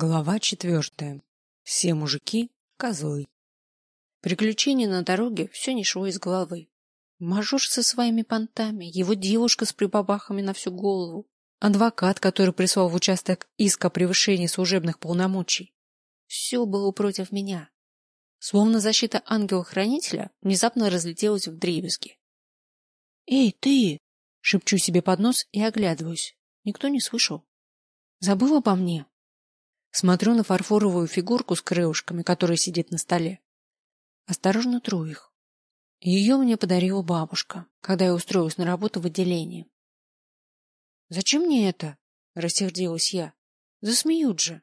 Глава четвертая. Все мужики – козлы. Приключения на дороге все не шло из головы. Мажор со своими понтами, его девушка с прибабахами на всю голову, адвокат, который прислал в участок иск о превышении служебных полномочий. Все было против меня. Словно защита ангела-хранителя внезапно разлетелась в дребезги. «Эй, ты!» — шепчу себе под нос и оглядываюсь. Никто не слышал. Забыл обо мне? Смотрю на фарфоровую фигурку с крылышками, которая сидит на столе. Осторожно тру их. Ее мне подарила бабушка, когда я устроилась на работу в отделении. «Зачем мне это?» — рассердилась я. «Засмеют же».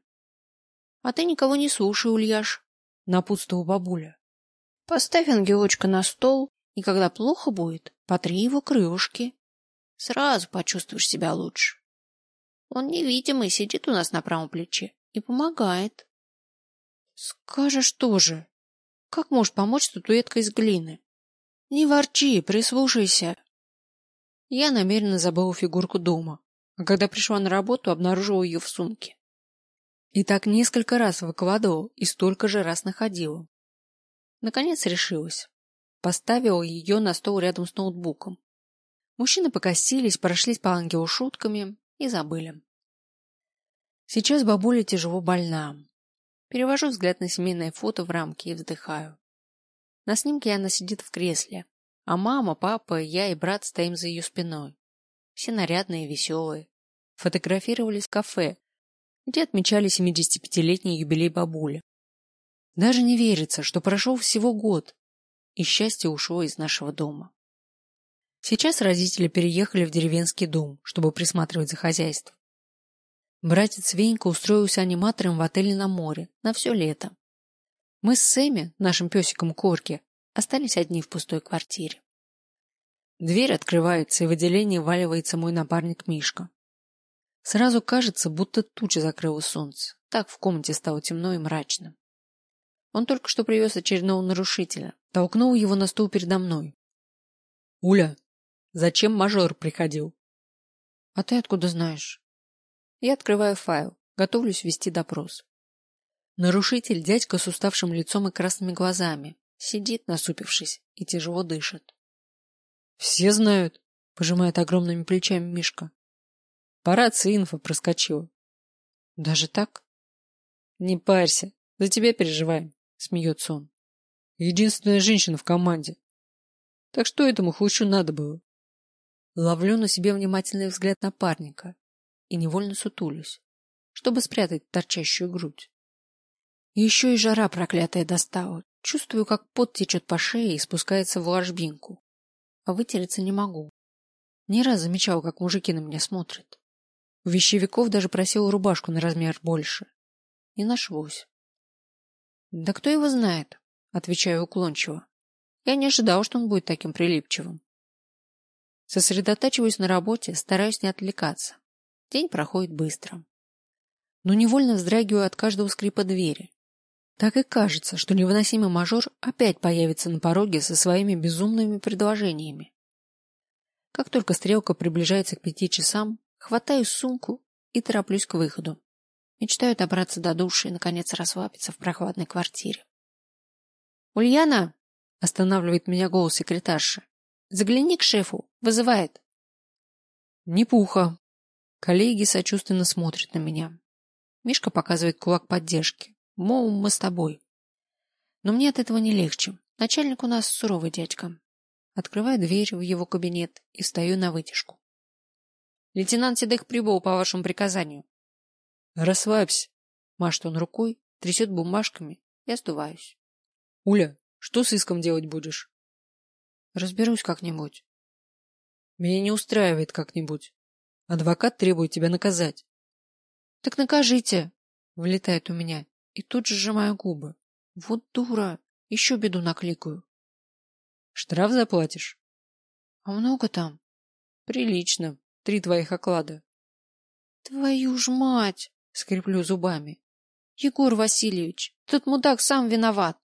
«А ты никого не слушай, Ульяш», — напутствовала бабуля. «Поставь ангелочка на стол, и когда плохо будет, потри его крылышки. Сразу почувствуешь себя лучше. Он невидимый, сидит у нас на правом плече и помогает. Скажешь тоже. Как можешь помочь статуэтка из глины? Не ворчи, прислушайся. Я намеренно забыла фигурку дома, а когда пришла на работу, обнаружила ее в сумке. И так несколько раз выкладывал и столько же раз находила. Наконец решилась. Поставила ее на стол рядом с ноутбуком. Мужчины покосились, прошлись по ангелу шутками и забыли. Сейчас бабуля тяжело больна. Перевожу взгляд на семейное фото в рамке и вздыхаю. На снимке она сидит в кресле, а мама, папа, я и брат стоим за ее спиной. Все нарядные веселые. Фотографировались в кафе, где отмечали 75-летний юбилей бабули. Даже не верится, что прошел всего год, и счастье ушло из нашего дома. Сейчас родители переехали в деревенский дом, чтобы присматривать за хозяйством. Братец Венька устроился аниматором в отеле на море на все лето. Мы с Сэмми, нашим песиком Корки, остались одни в пустой квартире. Дверь открывается, и в отделении валивается мой напарник Мишка. Сразу кажется, будто туча закрыла солнце. Так в комнате стало темно и мрачно. Он только что привез очередного нарушителя, толкнул его на стул передо мной. — Уля, зачем мажор приходил? — А ты откуда знаешь? Я открываю файл, готовлюсь вести допрос. Нарушитель, дядька с уставшим лицом и красными глазами, сидит, насупившись, и тяжело дышит. — Все знают, — пожимает огромными плечами Мишка. — По рации инфа проскочила. — Даже так? — Не парься, за тебя переживаем, — смеется он. — Единственная женщина в команде. Так что этому хлыщу надо было? Ловлю на себе внимательный взгляд напарника и невольно сутулюсь, чтобы спрятать торчащую грудь. еще и жара проклятая достала. Чувствую, как пот течет по шее и спускается в ложбинку. А вытереться не могу. Не раз замечал, как мужики на меня смотрят. У вещевиков даже просил рубашку на размер больше. Не нашлось. Да кто его знает, отвечаю уклончиво. Я не ожидал, что он будет таким прилипчивым. Сосредотачиваюсь на работе, стараюсь не отвлекаться. День проходит быстро. Но невольно вздрагиваю от каждого скрипа двери. Так и кажется, что невыносимый мажор опять появится на пороге со своими безумными предложениями. Как только стрелка приближается к пяти часам, хватаю сумку и тороплюсь к выходу. Мечтаю добраться до души и, наконец, расслабиться в прохладной квартире. «Ульяна!» — останавливает меня голос секретарши. «Загляни к шефу. Вызывает». «Не пуха», Коллеги сочувственно смотрят на меня. Мишка показывает кулак поддержки. Мол, мы с тобой. Но мне от этого не легче. Начальник у нас суровый дядька. Открываю дверь в его кабинет и встаю на вытяжку. Лейтенант Седых прибыл по вашему приказанию. Расслабься. Машет он рукой, трясет бумажками и остуваюсь. Уля, что с иском делать будешь? Разберусь как-нибудь. Меня не устраивает как-нибудь. Адвокат требует тебя наказать. — Так накажите! — влетает у меня, и тут же сжимаю губы. Вот дура! Еще беду накликаю. — Штраф заплатишь? — А много там? — Прилично. Три твоих оклада. — Твою ж мать! — скреплю зубами. — Егор Васильевич, тот мудак сам виноват.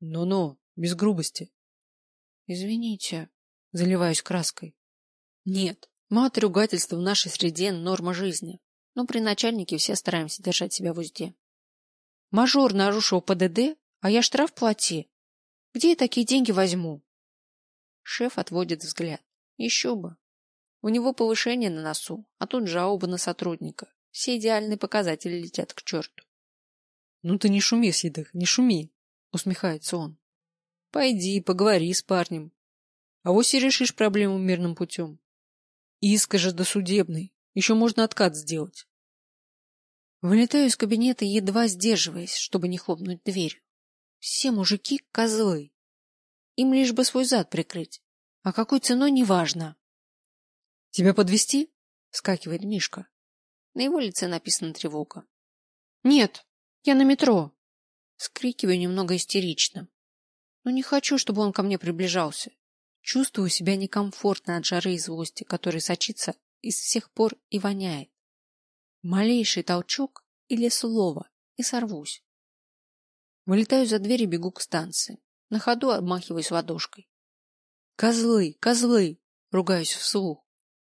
Ну — без грубости. — Извините, — заливаюсь краской. — Нет, Мат ругательства в нашей среде – норма жизни. Но при начальнике все стараемся держать себя в узде. Мажор нарушил ПДД, а я штраф плати. Где я такие деньги возьму? Шеф отводит взгляд. Еще бы. У него повышение на носу, а тут жалоба на сотрудника. Все идеальные показатели летят к черту. — Ну ты не шуми, Сидых, не шуми, — усмехается он. — Пойди, поговори с парнем. А вось и решишь проблему мирным путем. Иска же досудебный, еще можно откат сделать. Вылетаю из кабинета, едва сдерживаясь, чтобы не хлопнуть дверью. Все мужики — козлы. Им лишь бы свой зад прикрыть. А какой ценой — неважно. — Тебя подвести? вскакивает Мишка. На его лице написана тревога. — Нет, я на метро. Скрикиваю немного истерично. Но не хочу, чтобы он ко мне приближался. Чувствую себя некомфортно от жары и злости, которая сочится из всех пор и воняет. Малейший толчок или слово, и сорвусь. Вылетаю за дверь и бегу к станции. На ходу обмахиваюсь ладошкой. Козлы, козлы, ругаюсь вслух.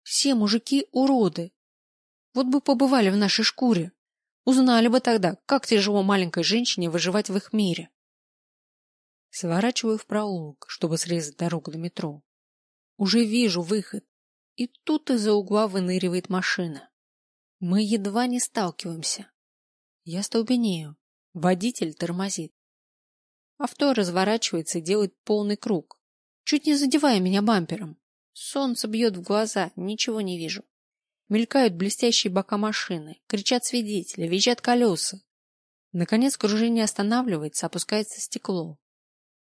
Все мужики уроды. Вот бы побывали в нашей шкуре. Узнали бы тогда, как тяжело маленькой женщине выживать в их мире. Сворачиваю в проулок, чтобы срезать дорогу до метро. Уже вижу выход. И тут из-за угла выныривает машина. Мы едва не сталкиваемся. Я столбенею. Водитель тормозит. Авто разворачивается и делает полный круг, чуть не задевая меня бампером. Солнце бьет в глаза, ничего не вижу. Мелькают блестящие бока машины, кричат свидетели, визжат колеса. Наконец кружение останавливается, опускается стекло. —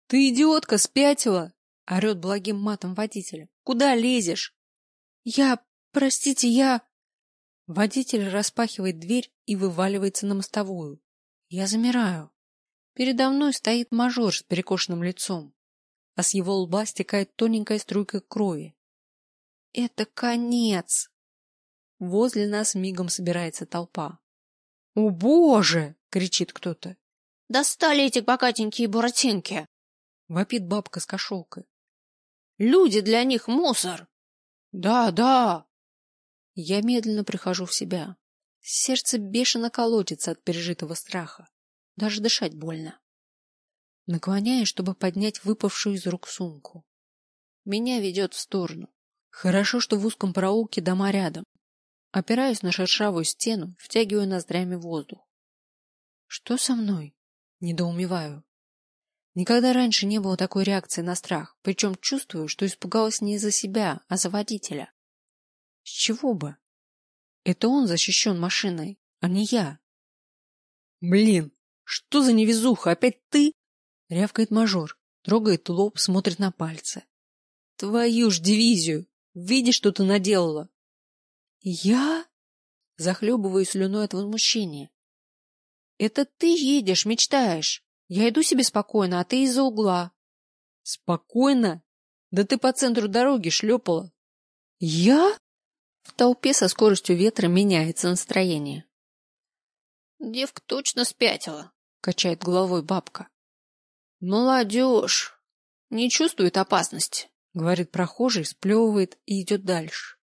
Ты идиотка, спятила! — орет благим матом водителя. — Куда лезешь? — Я... Простите, я... Водитель распахивает дверь и вываливается на мостовую. Я замираю. Передо мной стоит мажор с перекошенным лицом, а с его лба стекает тоненькая струйка крови. Это конец! Возле нас мигом собирается толпа. — О, боже! — кричит кто-то. — Достали эти богатенькие буратинки! — вопит бабка с кошелкой. — Люди для них мусор! — Да, да! Я медленно прихожу в себя. Сердце бешено колотится от пережитого страха. Даже дышать больно. Наклоняюсь, чтобы поднять выпавшую из рук сумку. Меня ведет в сторону. Хорошо, что в узком проулке дома рядом. Опираюсь на шершавую стену, втягиваю ноздрями воздух. Что со мной? Недоумеваю. Никогда раньше не было такой реакции на страх, причем чувствую, что испугалась не из-за себя, а за водителя. С чего бы? Это он защищен машиной, а не я. Блин, что за невезуха, опять ты? Рявкает мажор, трогает лоб, смотрит на пальцы. Твою ж дивизию! Видишь, что ты наделала? Я? Захлебываю слюной от возмущения. Это ты едешь, мечтаешь. Я иду себе спокойно, а ты из-за угла. Спокойно? Да ты по центру дороги шлепала. Я? В толпе со скоростью ветра меняется настроение. Девка точно спятила, качает головой бабка. Молодежь не чувствует опасности, говорит прохожий, сплевывает и идет дальше.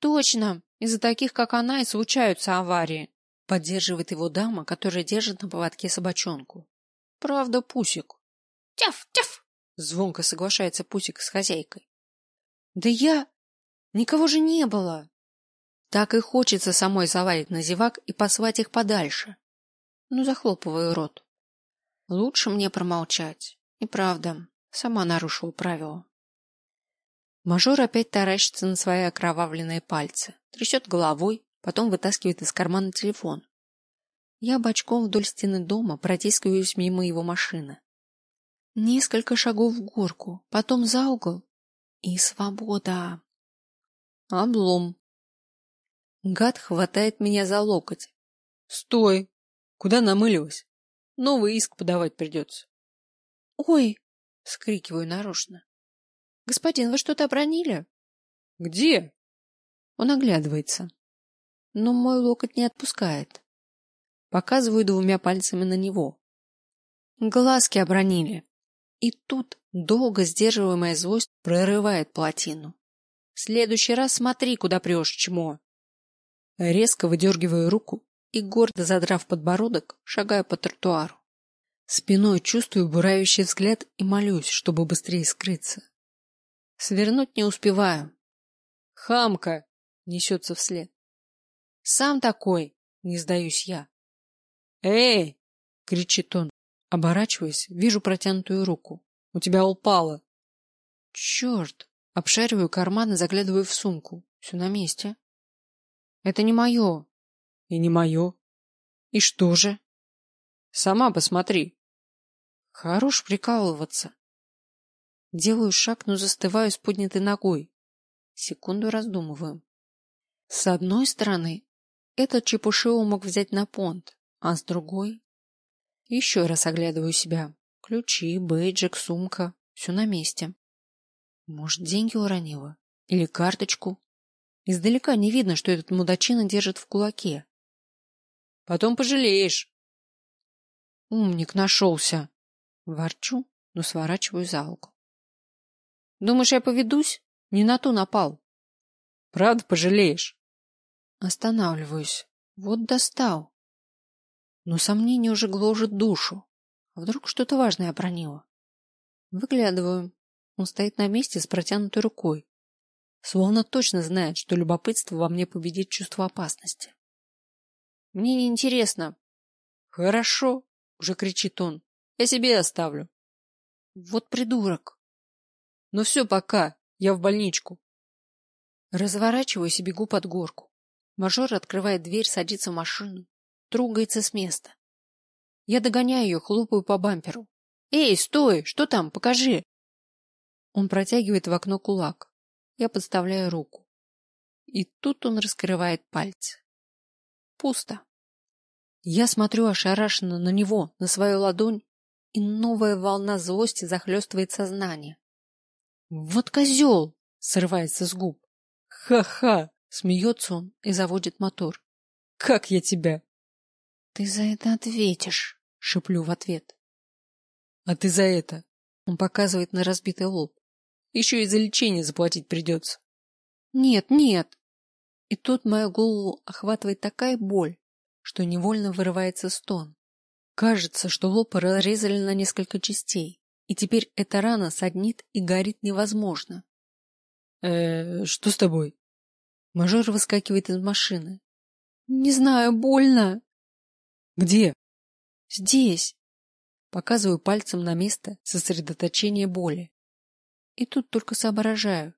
Точно, из-за таких, как она, и случаются аварии, поддерживает его дама, которая держит на поводке собачонку. Правда, Пусик. Тяф, тяф! Звонко соглашается Пусик с хозяйкой. Да я... Никого же не было. Так и хочется самой завалить на зевак и послать их подальше. Ну, захлопываю рот. Лучше мне промолчать. И правда, сама нарушила правила. Мажор опять таращится на свои окровавленные пальцы, трясет головой, потом вытаскивает из кармана телефон. Я бочком вдоль стены дома протискиваюсь мимо его машины. Несколько шагов в горку, потом за угол. И свобода. Облом. Гад хватает меня за локоть. Стой! Куда намылилась? Новый иск подавать придется. Ой! Скрикиваю нарочно. Господин, вы что-то обронили? Где? Он оглядывается. Но мой локоть не отпускает. Показываю двумя пальцами на него. Глазки обронили. И тут долго сдерживаемая злость прорывает плотину. В следующий раз смотри, куда прешь, чмо. Резко выдергиваю руку и, гордо задрав подбородок, шагаю по тротуару. Спиной чувствую буравящий взгляд и молюсь, чтобы быстрее скрыться. Свернуть не успеваю. «Хамка!» — несется вслед. «Сам такой!» — не сдаюсь я. «Эй!» — кричит он. Оборачиваясь, вижу протянутую руку. «У тебя упало!» «Черт!» — обшариваю карман и заглядываю в сумку. Все на месте. «Это не мое!» «И не мое!» «И что же?» «Сама посмотри!» Хорош прикалываться. Делаю шаг, но застываю с поднятой ногой. Секунду раздумываю. С одной стороны, этот чепушео мог взять на понт, а с другой... Еще раз оглядываю себя. Ключи, бейджик, сумка. Все на месте. Может, деньги уронила? Или карточку? Издалека не видно, что этот мудачина держит в кулаке. Потом пожалеешь. Умник нашелся. Ворчу, но сворачиваю за угол. Думаешь, я поведусь? Не на ту напал. Правда пожалеешь? Останавливаюсь. Вот достал. Но сомнение уже гложет душу. А вдруг что-то важное обронило? Выглядываю. Он стоит на месте с протянутой рукой. Словно точно знает, что любопытство во мне победит чувство опасности. Мне не интересно. Хорошо, уже кричит он. Я себе оставлю. Вот придурок. Ну все, пока. Я в больничку. Разворачиваюсь и бегу под горку. Мажор открывает дверь, садится в машину, трогается с места. Я догоняю ее, хлопаю по бамперу. «Эй, стой! Что там? Покажи!» Он протягивает в окно кулак. Я подставляю руку. И тут он раскрывает пальцы. Пусто. Я смотрю ошарашенно на него, на свою ладонь, и новая волна злости захлестывает сознание. «Вот козел!» — срывается с губ. «Ха-ха!» — смеется он и заводит мотор. «Как я тебя?» «Ты за это ответишь!» — шеплю в ответ. «А ты за это!» — он показывает на разбитый лоб. «Еще и за лечение заплатить придется». «Нет, нет!» И тут мою голову охватывает такая боль, что невольно вырывается стон. Кажется, что лоб разрезали на несколько частей, и теперь эта рана саднит и горит невозможно. э что с тобой? Мажор выскакивает из машины. Не знаю, больно. Где? Здесь. Показываю пальцем на место сосредоточения боли. И тут только соображаю.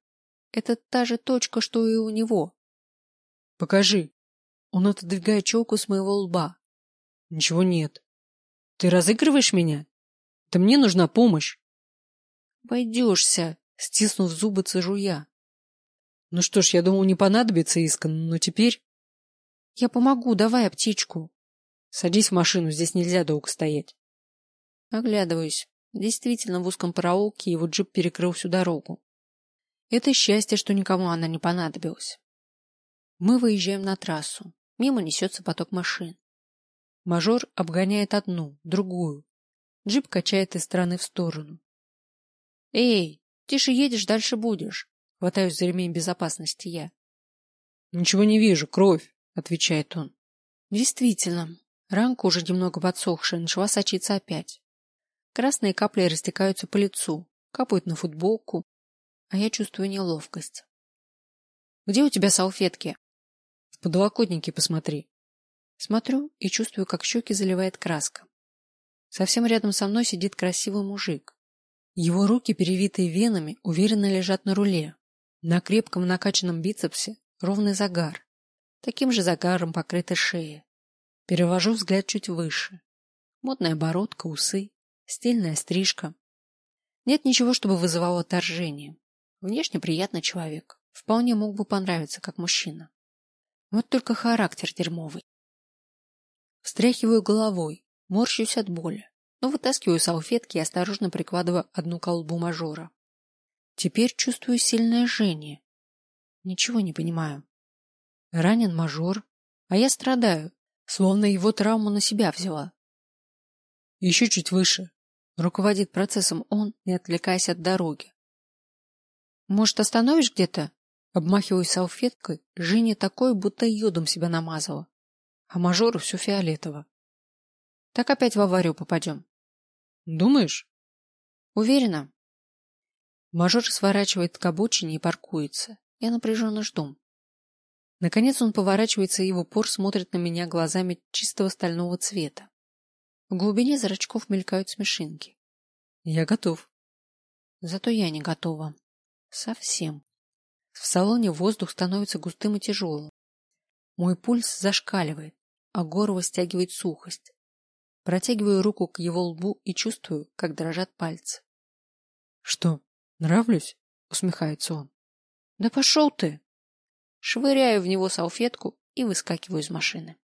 Это та же точка, что и у него. Покажи. Он отодвигает челку с моего лба. Ничего нет. Ты разыгрываешь меня? Да мне нужна помощь. Пойдешься, стиснув зубы, цежу я. Ну что ж, я думал, не понадобится искон, но теперь... Я помогу, давай аптечку. Садись в машину, здесь нельзя долго стоять. Оглядываюсь. Действительно, в узком проулке его джип перекрыл всю дорогу. Это счастье, что никому она не понадобилась. Мы выезжаем на трассу. Мимо несется поток машин. Мажор обгоняет одну, другую. Джип качает из стороны в сторону. «Эй, тише едешь, дальше будешь!» Хватаюсь за ремень безопасности я. «Ничего не вижу, кровь!» — отвечает он. Действительно, ранка уже немного подсохшая, начала сочиться опять. Красные капли растекаются по лицу, капают на футболку, а я чувствую неловкость. «Где у тебя салфетки?» «В подлокотнике посмотри», Смотрю и чувствую, как щеки заливает краска. Совсем рядом со мной сидит красивый мужик. Его руки, перевитые венами, уверенно лежат на руле. На крепком накачанном бицепсе ровный загар. Таким же загаром покрыта шея. Перевожу взгляд чуть выше. Модная бородка, усы, стильная стрижка. Нет ничего, чтобы вызывало отторжение. Внешне приятный человек. Вполне мог бы понравиться как мужчина. Вот только характер дерьмовый. Встряхиваю головой, морщусь от боли, но вытаскиваю салфетки и осторожно прикладываю одну колбу мажора. Теперь чувствую сильное жжение. Ничего не понимаю. Ранен мажор, а я страдаю, словно его травму на себя взяла. Еще чуть выше. Руководит процессом он, не отвлекаясь от дороги. Может, остановишь где-то? Обмахиваюсь салфеткой, Женя такой, будто йодом себя намазала. А мажору все фиолетово. Так опять в аварию попадем. Думаешь? Уверена. Мажор сворачивает к обочине и паркуется. Я напряженно жду. Наконец он поворачивается и в упор смотрит на меня глазами чистого стального цвета. В глубине зрачков мелькают смешинки. Я готов. Зато я не готова. Совсем. В салоне воздух становится густым и тяжелым. Мой пульс зашкаливает, а горло стягивает сухость. Протягиваю руку к его лбу и чувствую, как дрожат пальцы. — Что, нравлюсь? — усмехается он. — Да пошел ты! Швыряю в него салфетку и выскакиваю из машины.